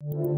you